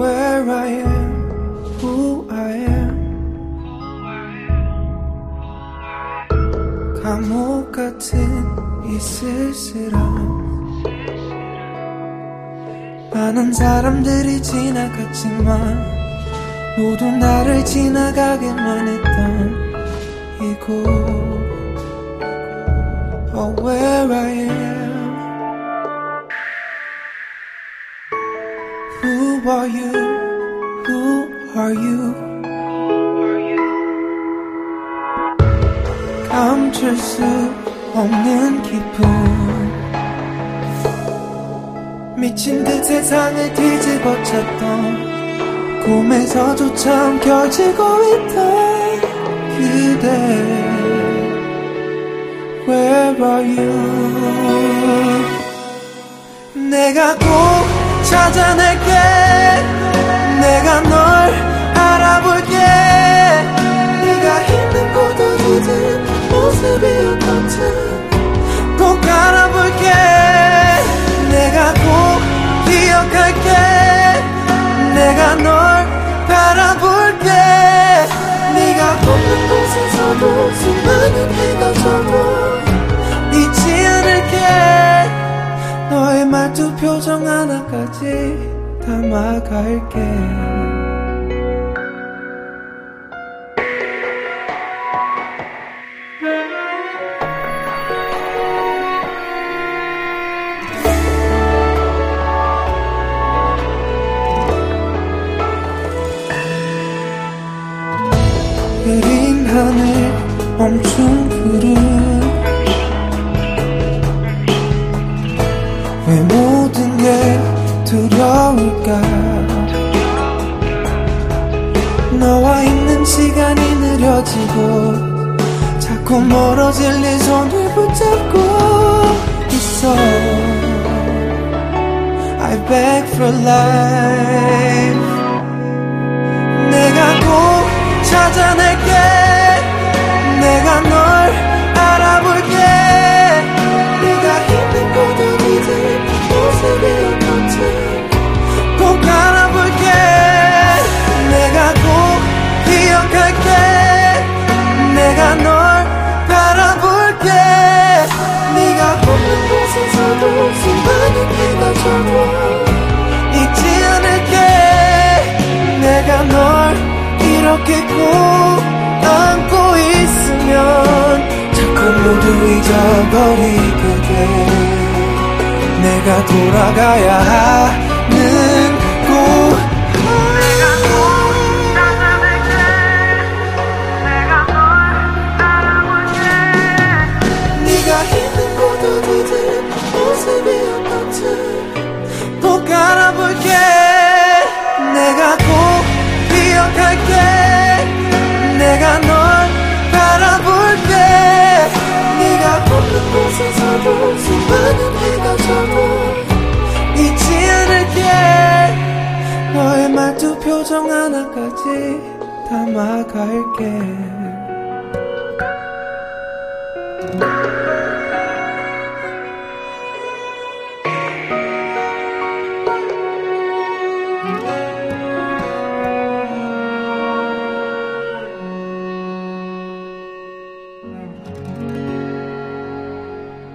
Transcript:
where I am, who I am. 감옥 같은 이 쓸쓸함. 많은 사람들이 지나갔지만 모두 나를 지나가게만 했던 이곳. Who are you? Who are you? 감출 수 없는 기분 미친 듯 세상을 뒤집어 쳤던 꿈에서조차 움켜쥐고 있던 그대 Where are you? 내가 꼭 찾아 곳에서도 수많은 해가 져도 잊지 않을게. 너의 말투 표정 하나까지 담아갈게 하늘 멈춘 구름 왜 모든 게 두려울까? 너와 있는 시간이 느려지고 자꾸 멀어질 네 손을 붙잡고 있어. I beg for life. 내가 꼭 찾아낼게 이렇게 꼭 안고 있으면 자꾸 모두 잊어버리게. 돼 내가 돌아가야 표정 하나까지 담아갈게